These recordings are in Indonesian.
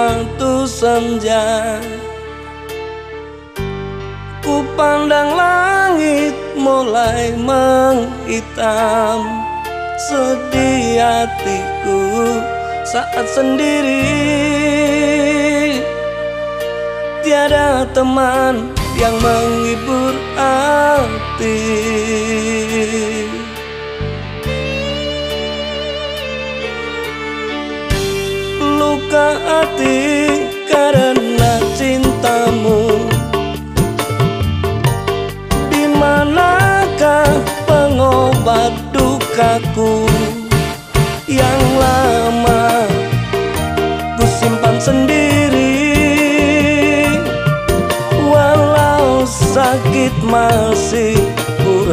suatu senja. Ku pandang langit mulai menghitam. Sedih hatiku saat sendiri. Tiada teman yang menghibur hati sakit masih ku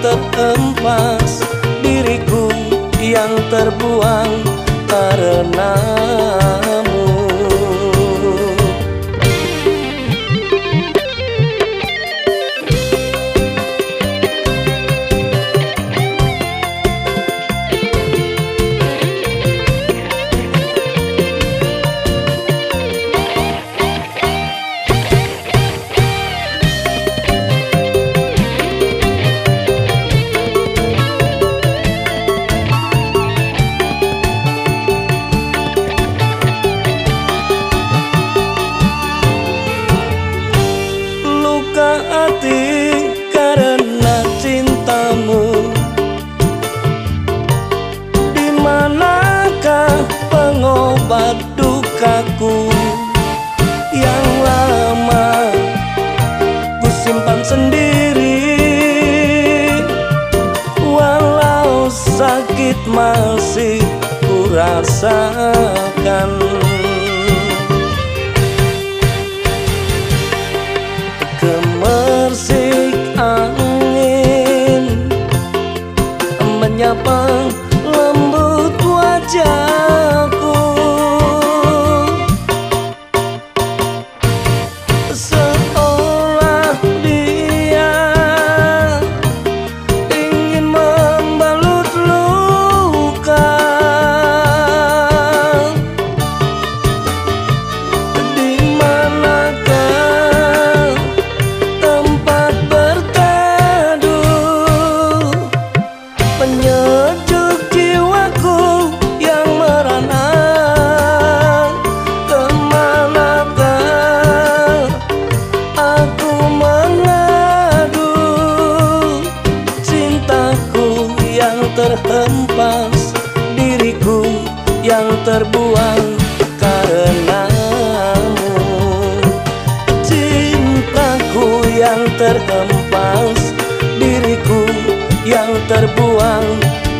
yang terhempas Diriku yang terbuang karenamu Yang lama ku simpan sendiri. Walau sakit masih ku rasakan Gemersik angin Menyapa so terbuang karenamu. Cintaku yang terhempas Diriku yang terbuang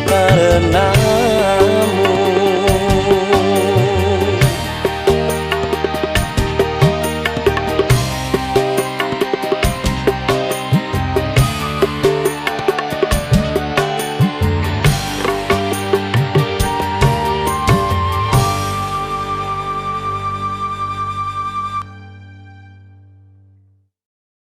karena